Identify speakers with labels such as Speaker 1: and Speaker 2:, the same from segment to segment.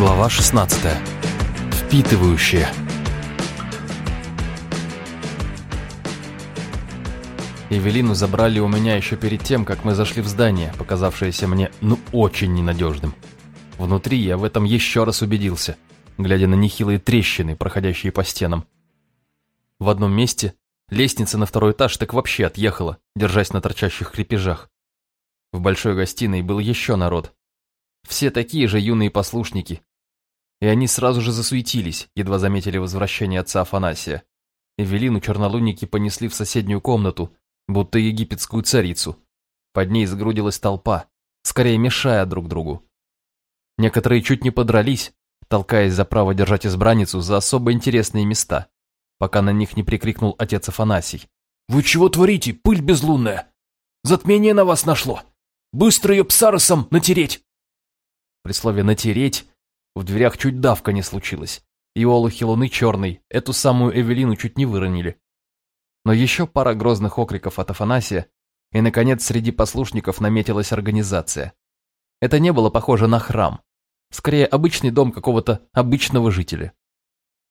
Speaker 1: Глава 16. Впитывающие. Эвелину забрали у меня еще перед тем, как мы зашли в здание, показавшееся мне, ну, очень ненадежным. Внутри я в этом еще раз убедился, глядя на нехилые трещины, проходящие по стенам. В одном месте лестница на второй этаж так вообще отъехала, держась на торчащих крепежах. В большой гостиной был еще народ. Все такие же юные послушники. И они сразу же засуетились, едва заметили возвращение отца Афанасия. Эвелину чернолунники понесли в соседнюю комнату, будто египетскую царицу. Под ней сгрудилась толпа, скорее мешая друг другу. Некоторые чуть не подрались, толкаясь за право держать избранницу за особо интересные места, пока на них не прикрикнул отец Афанасий.
Speaker 2: «Вы чего творите, пыль безлунная? Затмение на вас нашло! Быстро ее псаросом натереть!»
Speaker 1: При слове «натереть» в дверях чуть давка не случилась, и олухи луны черной эту самую Эвелину чуть не выронили. Но еще пара грозных окриков от Афанасия, и, наконец, среди послушников наметилась организация. Это не было похоже на храм, скорее обычный дом какого-то обычного жителя.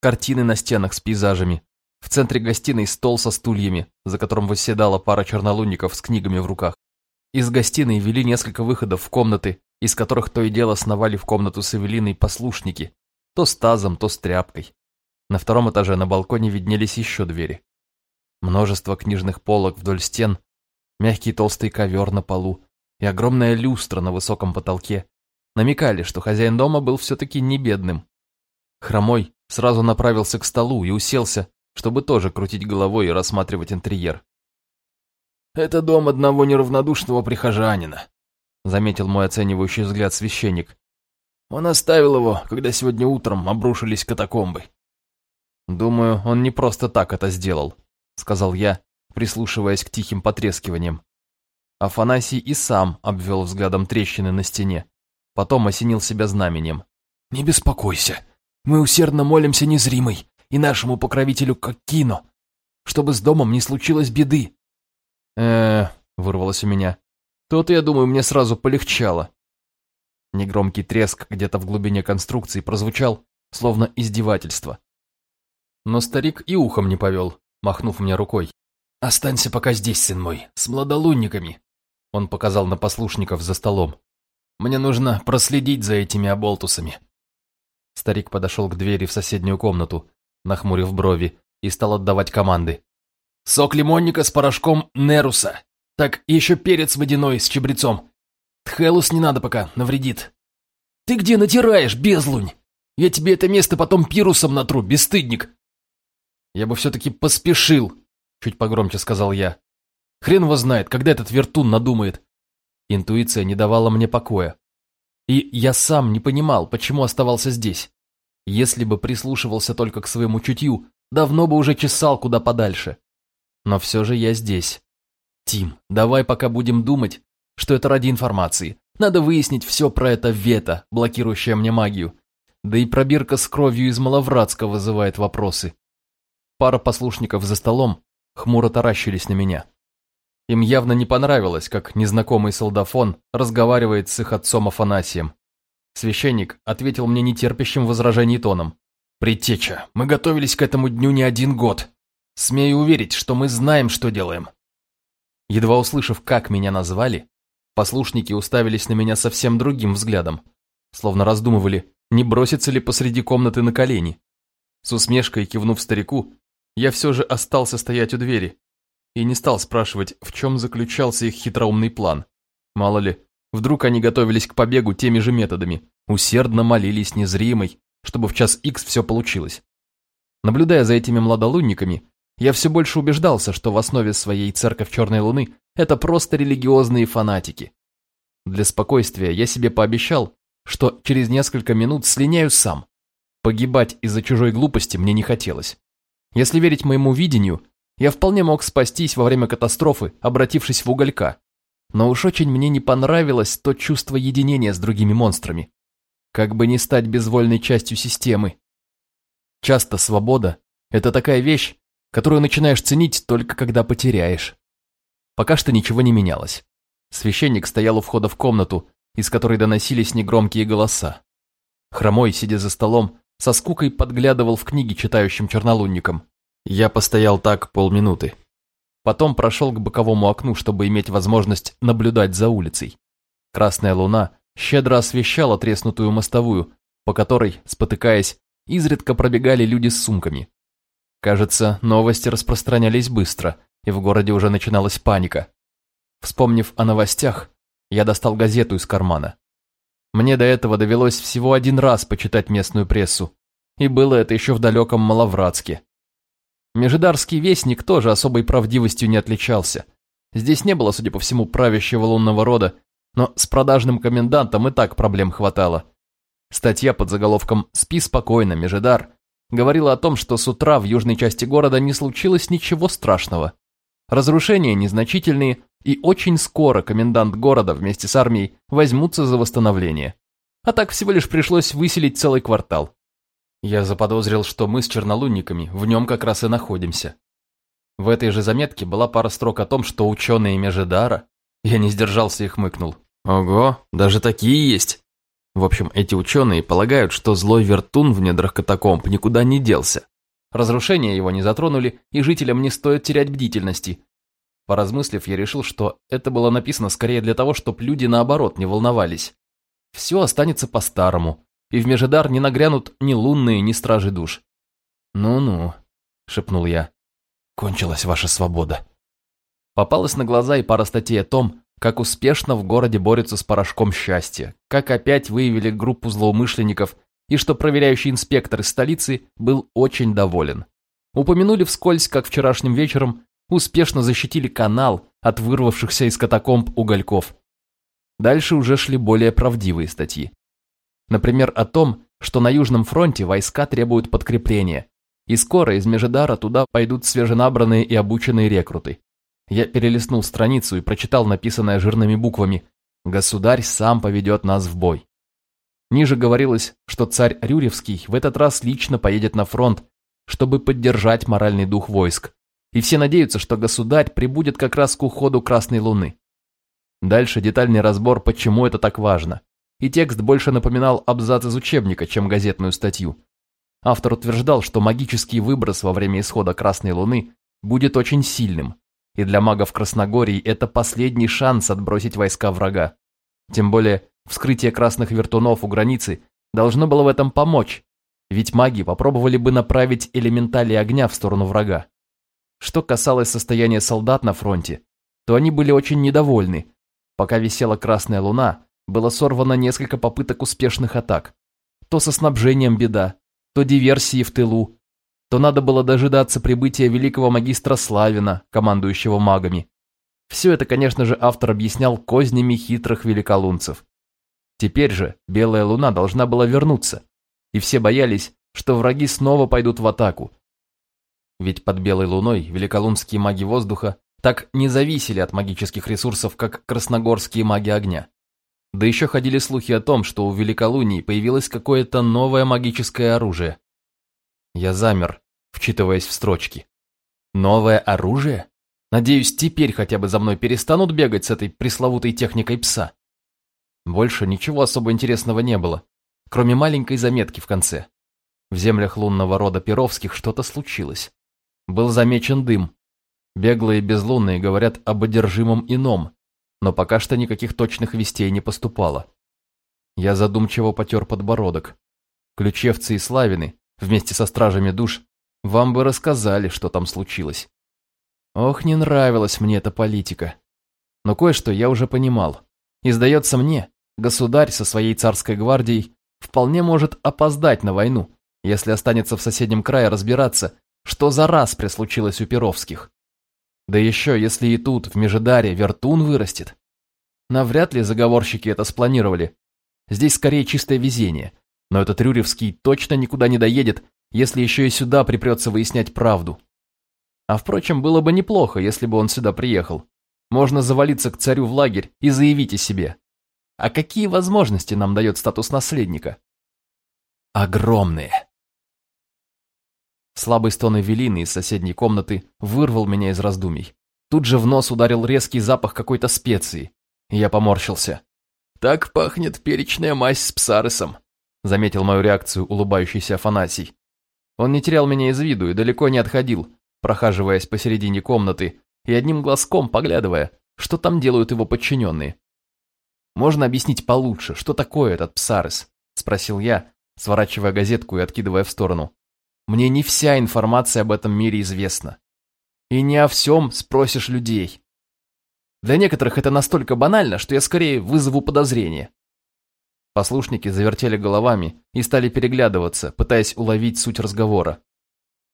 Speaker 1: Картины на стенах с пейзажами, в центре гостиной стол со стульями, за которым восседала пара чернолунников с книгами в руках. Из гостиной вели несколько выходов в комнаты, из которых то и дело сновали в комнату с Эвелиной послушники, то с тазом, то с тряпкой. На втором этаже на балконе виднелись еще двери. Множество книжных полок вдоль стен, мягкий толстый ковер на полу и огромная люстра на высоком потолке намекали, что хозяин дома был все-таки не бедным. Хромой сразу направился к столу и уселся, чтобы тоже крутить головой и рассматривать интерьер.
Speaker 2: «Это дом одного неравнодушного прихожанина», заметил мой оценивающий взгляд священник. Он оставил его, когда сегодня утром обрушились катакомбы.
Speaker 1: «Думаю, он не просто так это сделал», сказал я, прислушиваясь к тихим потрескиваниям. Афанасий и сам обвел взглядом трещины на стене, потом осенил себя знаменем.
Speaker 2: «Не беспокойся, мы усердно молимся незримой и нашему покровителю как кино, чтобы с домом не случилось беды».
Speaker 1: э вырвалось у меня. То-то, я думаю, мне сразу полегчало. Негромкий треск где-то в глубине конструкции прозвучал, словно издевательство. Но старик и ухом не повел, махнув мне рукой.
Speaker 2: «Останься пока здесь, сын мой, с младолунниками», он показал на послушников за столом. «Мне нужно проследить за этими оболтусами».
Speaker 1: Старик подошел к двери в соседнюю комнату, нахмурив брови, и стал отдавать команды.
Speaker 2: «Сок лимонника с порошком Неруса. Так, еще перец водяной с чабрецом. Тхелус не надо пока, навредит. Ты где натираешь, безлунь? Я тебе это место потом пирусом натру, бесстыдник.
Speaker 1: Я бы все-таки поспешил, чуть погромче сказал я. Хрен его знает, когда этот вертун надумает. Интуиция не давала мне покоя. И я сам не понимал, почему оставался здесь. Если бы прислушивался только к своему чутью, давно бы уже чесал куда подальше. Но все же я здесь. Тим, давай пока будем думать, что это ради информации. Надо выяснить все про это вето, блокирующее мне магию. Да и пробирка с кровью из Маловратска вызывает вопросы. Пара послушников за столом хмуро таращились на меня. Им явно не понравилось, как незнакомый солдафон разговаривает с их отцом Афанасием. Священник ответил мне нетерпящим возражений тоном. «Предтеча, мы готовились к этому дню не один год. Смею уверить, что мы знаем, что делаем». Едва услышав, как меня назвали, послушники уставились на меня совсем другим взглядом, словно раздумывали, не броситься ли посреди комнаты на колени. С усмешкой кивнув старику, я все же остался стоять у двери и не стал спрашивать, в чем заключался их хитроумный план. Мало ли, вдруг они готовились к побегу теми же методами, усердно молились незримой, чтобы в час икс все получилось. Наблюдая за этими младолунниками, я все больше убеждался, что в основе своей церковь Черной Луны это просто религиозные фанатики. Для спокойствия я себе пообещал, что через несколько минут слиняю сам. Погибать из-за чужой глупости мне не хотелось. Если верить моему видению, я вполне мог спастись во время катастрофы, обратившись в уголька. Но уж очень мне не понравилось то чувство единения с другими монстрами. Как бы не стать безвольной частью системы. Часто свобода – это такая вещь, которую начинаешь ценить только когда потеряешь. Пока что ничего не менялось. Священник стоял у входа в комнату, из которой доносились негромкие голоса. Хромой, сидя за столом, со скукой подглядывал в книги читающим чернолунникам. Я постоял так полминуты. Потом прошел к боковому окну, чтобы иметь возможность наблюдать за улицей. Красная луна щедро освещала треснутую мостовую, по которой, спотыкаясь, изредка пробегали люди с сумками. Кажется, новости распространялись быстро, и в городе уже начиналась паника. Вспомнив о новостях, я достал газету из кармана. Мне до этого довелось всего один раз почитать местную прессу, и было это еще в далеком Маловратске. Межидарский вестник тоже особой правдивостью не отличался. Здесь не было, судя по всему, правящего лунного рода, но с продажным комендантом и так проблем хватало. Статья под заголовком «Спи спокойно, Межидар» говорила о том, что с утра в южной части города не случилось ничего страшного. Разрушения незначительные, и очень скоро комендант города вместе с армией возьмутся за восстановление. А так всего лишь пришлось выселить целый квартал. Я заподозрил, что мы с чернолунниками в нем как раз и находимся. В этой же заметке была пара строк о том, что ученые Межедара... Я не сдержался и хмыкнул. Ого, даже такие есть. В общем, эти ученые полагают, что злой вертун в недрах катакомб никуда не делся. Разрушения его не затронули, и жителям не стоит терять бдительности. Поразмыслив, я решил, что это было написано скорее для того, чтобы люди наоборот не волновались. Все останется по-старому, и в Межедар не нагрянут ни лунные, ни стражи душ. «Ну-ну», — шепнул я, — «кончилась ваша свобода». Попалась на глаза и пара статей о том, как успешно в городе борются с порошком счастья, как опять выявили группу злоумышленников и что проверяющий инспектор из столицы был очень доволен. Упомянули вскользь, как вчерашним вечером успешно защитили канал от вырвавшихся из катакомб угольков. Дальше уже шли более правдивые статьи. Например, о том, что на Южном фронте войска требуют подкрепления, и скоро из Межедара туда пойдут свеженабранные и обученные рекруты. Я перелистнул страницу и прочитал написанное жирными буквами «Государь сам поведет нас в бой». Ниже говорилось, что царь Рюревский в этот раз лично поедет на фронт, чтобы поддержать моральный дух войск, и все надеются, что государь прибудет как раз к уходу Красной Луны. Дальше детальный разбор, почему это так важно и текст больше напоминал абзац из учебника, чем газетную статью. Автор утверждал, что магический выброс во время исхода Красной Луны будет очень сильным, и для магов Красногории это последний шанс отбросить войска врага. Тем более, вскрытие красных вертунов у границы должно было в этом помочь, ведь маги попробовали бы направить элементали огня в сторону врага. Что касалось состояния солдат на фронте, то они были очень недовольны. Пока висела Красная Луна, было сорвано несколько попыток успешных атак. То со снабжением беда, то диверсии в тылу, то надо было дожидаться прибытия великого магистра Славина, командующего магами. Все это, конечно же, автор объяснял кознями хитрых великолунцев. Теперь же Белая Луна должна была вернуться, и все боялись, что враги снова пойдут в атаку. Ведь под Белой Луной великолунские маги воздуха так не зависели от магических ресурсов, как красногорские маги огня. Да еще ходили слухи о том, что у Великолунии появилось какое-то новое магическое оружие. Я замер, вчитываясь в строчки. Новое оружие? Надеюсь, теперь хотя бы за мной перестанут бегать с этой пресловутой техникой пса. Больше ничего особо интересного не было, кроме маленькой заметки в конце. В землях лунного рода Перовских что-то случилось. Был замечен дым. Беглые безлунные говорят об одержимом ином, но пока что никаких точных вестей не поступало. Я задумчиво потер подбородок. Ключевцы и Славины, вместе со стражами душ, вам бы рассказали, что там случилось. Ох, не нравилась мне эта политика. Но кое-что я уже понимал. И сдается мне, государь со своей царской гвардией вполне может опоздать на войну, если останется в соседнем крае разбираться, что за раз прислучилось у Перовских. Да еще, если и тут, в Межидаре, вертун вырастет. Навряд ли заговорщики это спланировали. Здесь скорее чистое везение. Но этот Рюревский точно никуда не доедет, если еще и сюда припрется выяснять правду. А впрочем, было бы неплохо, если бы он сюда приехал. Можно завалиться к царю в лагерь и заявить о себе. А какие возможности нам дает статус наследника? Огромные. Слабый стон Эвелины из соседней комнаты вырвал меня из раздумий. Тут же в нос ударил резкий запах какой-то специи. Я поморщился. «Так пахнет перечная мазь с псаресом», заметил мою реакцию улыбающийся Афанасий. Он не терял меня из виду и далеко не отходил, прохаживаясь посередине комнаты и одним глазком поглядывая, что там делают его подчиненные. «Можно объяснить получше, что такое этот Псарес?» – спросил я, сворачивая газетку и откидывая в сторону. «Мне не вся информация об этом мире известна. И не о всем спросишь людей. Для некоторых это настолько банально, что я скорее вызову подозрение. Послушники завертели головами и стали переглядываться, пытаясь уловить суть разговора.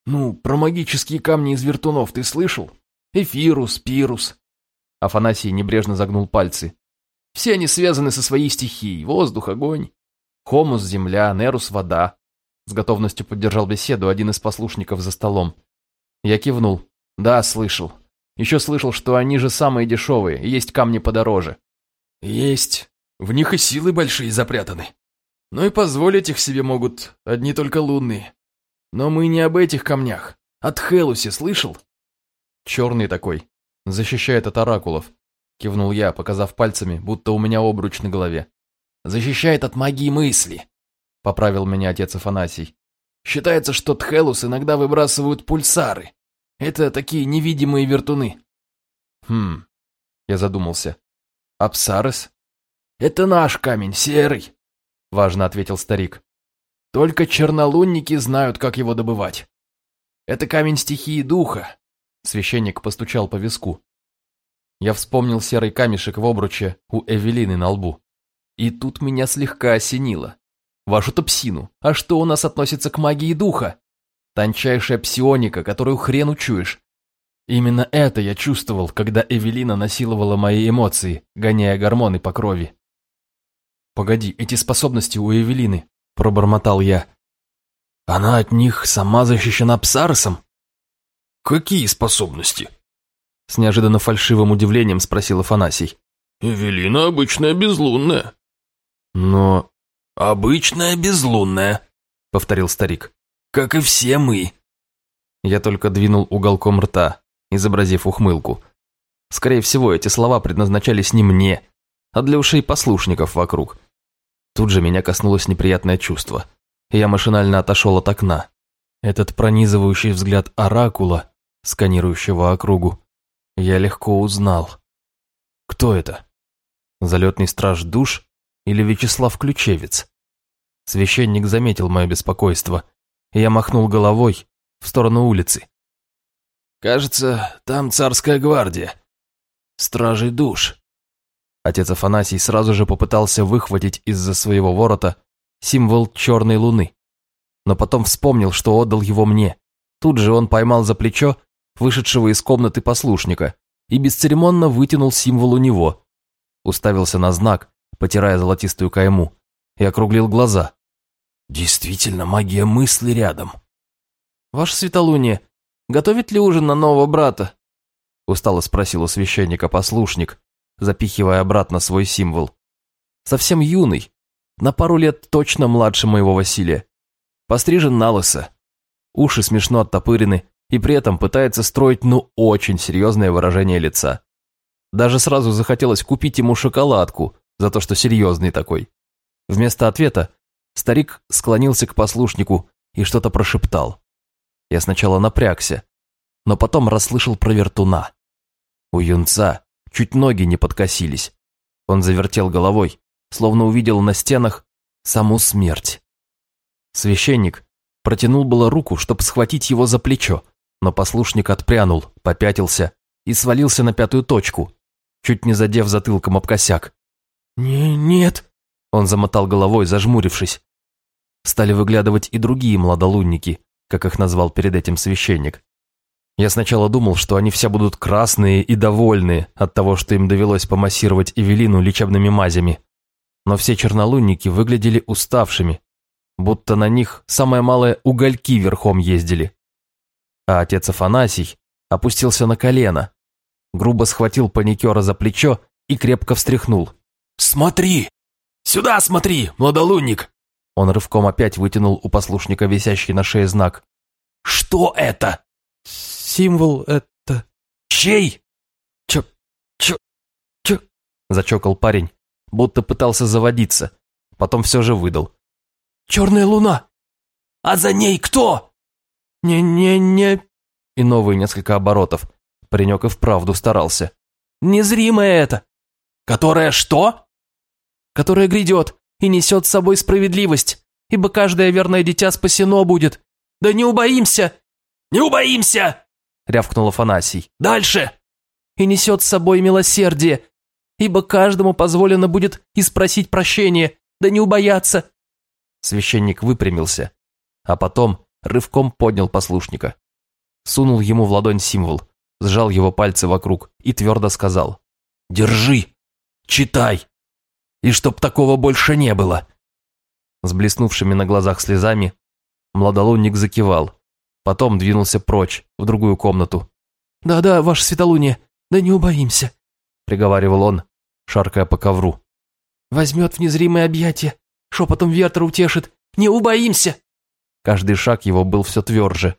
Speaker 1: «Ну, про магические камни из вертунов ты слышал? Эфирус, Пирус». Афанасий небрежно загнул пальцы. «Все они связаны со своей стихией. Воздух, огонь. Хомус – земля, Нерус – вода». С готовностью поддержал беседу один из послушников за столом. Я кивнул. «Да, слышал. Еще слышал, что они же самые дешевые, и есть камни подороже». «Есть. В них и силы большие запрятаны. Но и позволить их себе могут одни только лунные. Но мы не об этих камнях. От Хелуси слышал? Черный такой. Защищает от оракулов. Кивнул я, показав пальцами, будто у меня обруч на голове. Защищает от магии мысли. Поправил меня отец Афанасий. Считается, что Тхелус иногда выбрасывают пульсары. Это такие невидимые вертуны. Хм, я задумался. Апсарес? «Это наш камень, серый», — важно ответил старик. «Только чернолунники знают, как его добывать. Это камень стихии духа», — священник постучал по виску. Я вспомнил серый камешек в обруче у Эвелины на лбу. И тут меня слегка осенило. Вашу-то псину, а что у нас относится к магии духа? Тончайшая псионика, которую хрен учуешь. Именно это я чувствовал, когда Эвелина насиловала мои эмоции, гоняя гормоны по крови. «Погоди, эти способности у Эвелины», – пробормотал я. «Она от них сама защищена Псаросом?»
Speaker 2: «Какие способности?»
Speaker 1: С неожиданно фальшивым удивлением спросил Афанасий.
Speaker 2: «Эвелина обычная безлунная».
Speaker 1: «Но...»
Speaker 2: «Обычная безлунная», — повторил старик. «Как и все мы».
Speaker 1: Я только двинул уголком рта, изобразив ухмылку. Скорее всего, эти слова предназначались не мне, а для ушей послушников вокруг. Тут же меня коснулось неприятное чувство. Я машинально отошел от окна. Этот пронизывающий взгляд оракула, сканирующего округу, я легко узнал. Кто это? Залетный страж душ или Вячеслав Ключевец? Священник заметил мое беспокойство, и я махнул головой в сторону улицы.
Speaker 2: «Кажется, там царская гвардия. Стражей душ.
Speaker 1: Отец Афанасий сразу же попытался выхватить из-за своего ворота символ черной луны. Но потом вспомнил, что отдал его мне. Тут же он поймал за плечо вышедшего из комнаты послушника и бесцеремонно вытянул символ у него. Уставился на знак, потирая золотистую кайму, и округлил глаза.
Speaker 2: «Действительно, магия мысли рядом».
Speaker 1: «Ваше светолуние, готовит ли ужин на нового брата?» Устало спросил у священника послушник, запихивая обратно свой символ. Совсем юный, на пару лет точно младше моего Василия. Пострижен на лысо, уши смешно оттопырены и при этом пытается строить ну очень серьезное выражение лица. Даже сразу захотелось купить ему шоколадку за то, что серьезный такой. Вместо ответа старик склонился к послушнику и что-то прошептал. Я сначала напрягся, но потом расслышал про вертуна. У юнца чуть ноги не подкосились. Он завертел головой, словно увидел на стенах саму смерть. Священник протянул было руку, чтобы схватить его за плечо, но послушник отпрянул, попятился и свалился на пятую точку, чуть не задев затылком об косяк.
Speaker 2: «Не, нет», —
Speaker 1: он замотал головой, зажмурившись. Стали выглядывать и другие младолунники, как их назвал перед этим священник. Я сначала думал, что они все будут красные и довольные от того, что им довелось помассировать Эвелину лечебными мазями. Но все чернолунники выглядели уставшими, будто на них самое малое угольки верхом ездили. А отец Афанасий опустился на колено, грубо схватил паникера за плечо и крепко встряхнул.
Speaker 2: «Смотри! Сюда смотри, младолунник!»
Speaker 1: Он рывком опять вытянул у послушника висящий на шее знак.
Speaker 2: «Что это?»
Speaker 1: Символ это...»
Speaker 2: «Чей?»
Speaker 1: «Чё... чё... чё...» Зачокал парень, будто пытался заводиться, потом все же выдал.
Speaker 2: черная луна. А за ней кто? Не-не-не... И новые несколько оборотов. Паренек и вправду старался. Незримая это. Которая что? Которая грядет и несет с собой справедливость, ибо каждое верное дитя спасено будет. Да не убоимся! Не убоимся! Рявкнул Афанасий. Дальше! И несет с собой милосердие, ибо каждому позволено будет и спросить прощения, да не убояться. Священник выпрямился, а потом рывком поднял послушника. Сунул ему в ладонь символ, сжал его пальцы вокруг и твердо сказал. «Держи! Читай! И чтоб такого больше не было!» С блеснувшими на глазах слезами младолунник закивал, потом двинулся прочь, в другую комнату. «Да-да, ваше светолуние, да не убоимся!» приговаривал он, шаркая по ковру. «Возьмет в незримое объятие, шепотом ветра утешит, не убоимся!» Каждый шаг его был все тверже.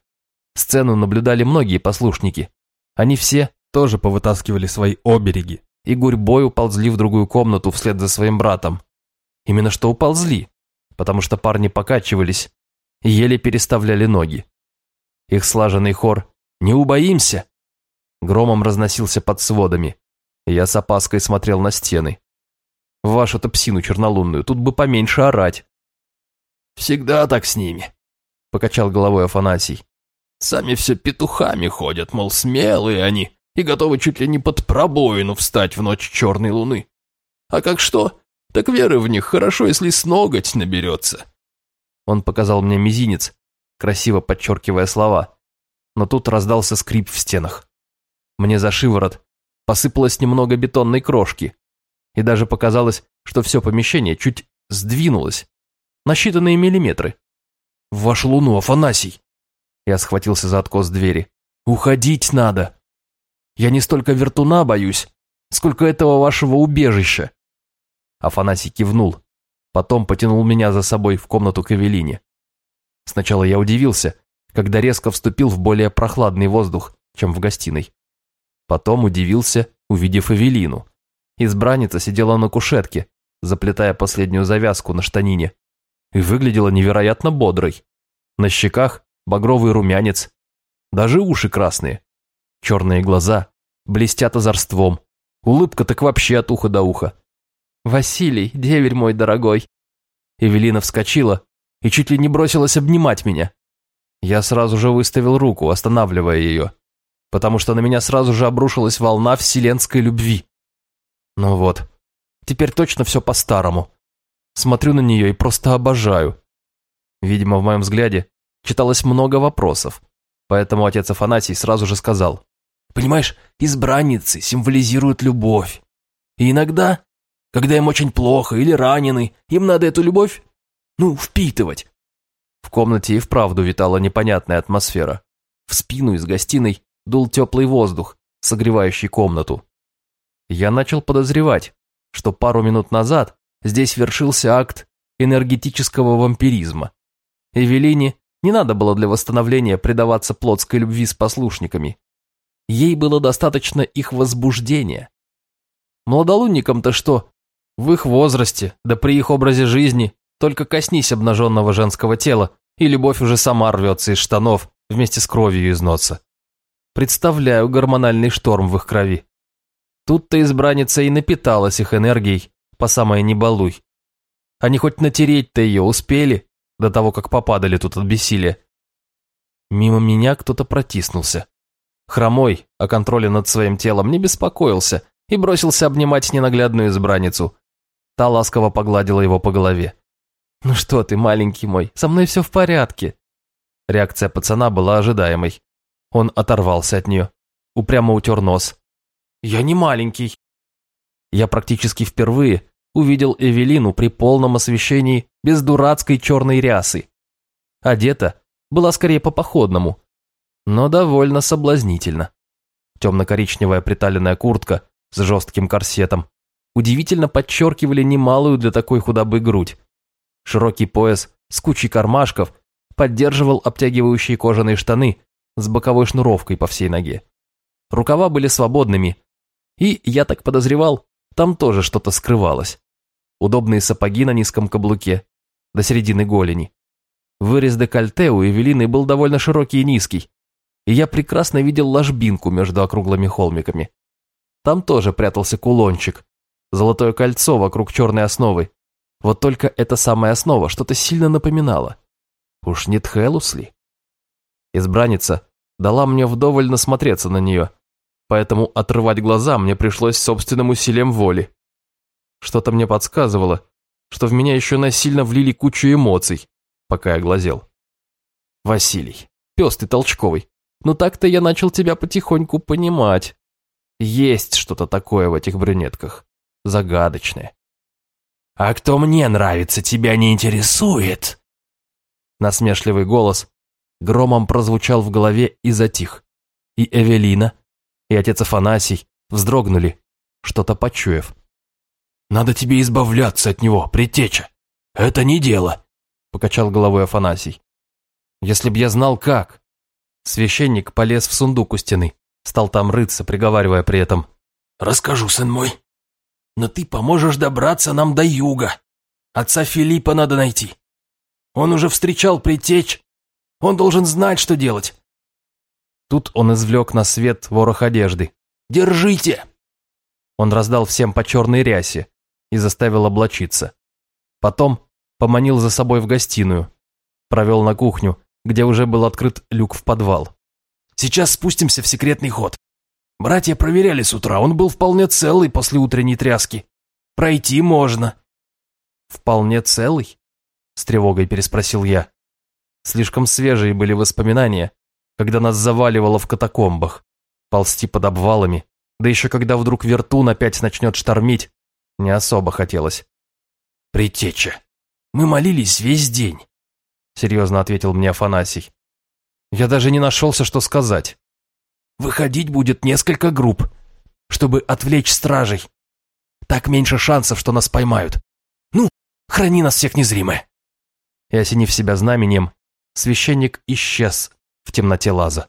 Speaker 2: Сцену наблюдали многие послушники. Они все тоже повытаскивали свои обереги и гурьбой уползли в другую комнату вслед за своим братом. Именно что уползли, потому что парни покачивались и еле переставляли ноги. Их слаженный хор «Не убоимся!» громом разносился под сводами. Я с опаской смотрел на стены. Вашу-то псину чернолунную, тут бы поменьше орать.
Speaker 1: «Всегда так с ними», — покачал головой Афанасий. «Сами все петухами ходят, мол, смелые они и готовы чуть ли не под пробоину встать в ночь черной луны. А как что, так веры в них хорошо, если с ноготь наберется».
Speaker 2: Он показал мне мизинец, красиво подчеркивая слова, но тут раздался скрип в стенах. Мне за шиворот посыпалось немного бетонной крошки, и даже показалось, что все помещение чуть сдвинулось на считанные миллиметры. «В вашу луну, Афанасий!» Я схватился за откос двери. «Уходить надо!» Я не столько вертуна боюсь, сколько этого вашего убежища. Афанасий кивнул, потом потянул меня за собой в комнату к Эвелине. Сначала я удивился, когда резко вступил в более прохладный воздух, чем в гостиной. Потом удивился, увидев Эвелину. Избранница сидела на кушетке, заплетая последнюю завязку на штанине, и выглядела невероятно бодрой. На щеках багровый румянец, даже уши красные. Черные глаза блестят озорством. Улыбка так вообще от уха до уха. «Василий, деверь мой дорогой!» Эвелина вскочила и чуть ли не бросилась обнимать меня. Я сразу же выставил руку, останавливая ее, потому что на меня сразу же обрушилась волна вселенской любви. Ну вот, теперь точно все по-старому. Смотрю на нее и просто обожаю. Видимо, в моем взгляде читалось много вопросов, поэтому отец Афанасий сразу же сказал. Понимаешь, избранницы символизируют любовь. И иногда, когда им очень плохо или ранены, им надо эту любовь, ну, впитывать. В комнате и вправду витала непонятная атмосфера. В спину из гостиной дул теплый воздух, согревающий комнату. Я начал подозревать, что пару минут назад здесь вершился акт энергетического вампиризма. Эвелине не надо было для восстановления предаваться плотской любви с послушниками. Ей было достаточно их возбуждения. Младолунникам-то что? В их возрасте, да при их образе жизни, только коснись обнаженного женского тела, и любовь уже сама рвется из штанов вместе с кровью из носа. Представляю гормональный шторм в их крови. Тут-то избранница и напиталась их энергией, по самое не балуй. Они хоть натереть-то ее успели, до того, как попадали тут от бессилия. Мимо меня кто-то протиснулся. Хромой, о контроле над своим телом, не беспокоился и бросился обнимать ненаглядную избранницу. Та ласково погладила его по голове. «Ну что ты, маленький мой, со мной все в порядке». Реакция пацана была ожидаемой. Он оторвался от нее, упрямо утер нос. «Я не маленький». Я практически впервые увидел Эвелину при полном освещении без дурацкой черной рясы. Одета была скорее по-походному, но довольно соблазнительно. Темно-коричневая приталенная куртка с жестким корсетом удивительно подчеркивали немалую для такой худобы грудь. Широкий пояс с кучей кармашков поддерживал обтягивающие кожаные штаны с боковой шнуровкой по всей ноге. Рукава были свободными, и, я так подозревал, там тоже что-то скрывалось. Удобные сапоги на низком каблуке,
Speaker 1: до середины голени. Вырез декольте у Эвелины был довольно широкий и низкий, и я прекрасно видел ложбинку между округлыми холмиками. Там тоже прятался кулончик, золотое кольцо вокруг черной основы. Вот только эта самая основа что-то сильно напоминала. Уж не Тхелус ли? Избранница дала мне вдоволь насмотреться на нее, поэтому отрывать глаза мне пришлось собственным усилием воли. Что-то мне подсказывало, что в меня еще насильно влили кучу эмоций, пока я глазел. Василий, пес ты толчковый, ну так-то я начал тебя потихоньку понимать. Есть что-то такое в этих брюнетках, загадочное.
Speaker 2: «А кто мне нравится, тебя не интересует?»
Speaker 1: Насмешливый голос громом прозвучал в голове и затих. И Эвелина, и отец Афанасий вздрогнули, что-то почуяв.
Speaker 2: «Надо тебе избавляться от него, предтеча. Это не дело», — покачал головой Афанасий.
Speaker 1: «Если б я знал, как». Священник полез в сундук у стены, стал там рыться, приговаривая при этом.
Speaker 2: «Расскажу, сын мой. Но ты поможешь добраться нам до юга. Отца Филиппа надо найти. Он уже встречал предтеч. Он должен знать, что делать.
Speaker 1: Тут он извлек на свет ворох одежды.
Speaker 2: «Держите!»
Speaker 1: Он раздал всем по черной рясе и заставил облачиться. Потом поманил за собой в гостиную, провел на кухню, где уже был открыт люк в подвал.
Speaker 2: «Сейчас спустимся в секретный ход. Братья проверяли с утра, он был вполне целый после утренней тряски. Пройти можно».
Speaker 1: «Вполне целый?» – с тревогой переспросил я. Слишком свежие были воспоминания, когда нас заваливало в катакомбах, ползти под обвалами, да еще когда вдруг вертун опять начнет штормить, не особо хотелось.
Speaker 2: «Притеча, мы молились весь день», — серьезно ответил мне Афанасий.
Speaker 1: Я даже не нашелся, что сказать.
Speaker 2: «Выходить будет несколько групп, чтобы отвлечь стражей. Так меньше шансов, что нас поймают. Ну, храни нас всех незримое».
Speaker 1: И осенив себя знаменем, священник исчез в темноте лаза.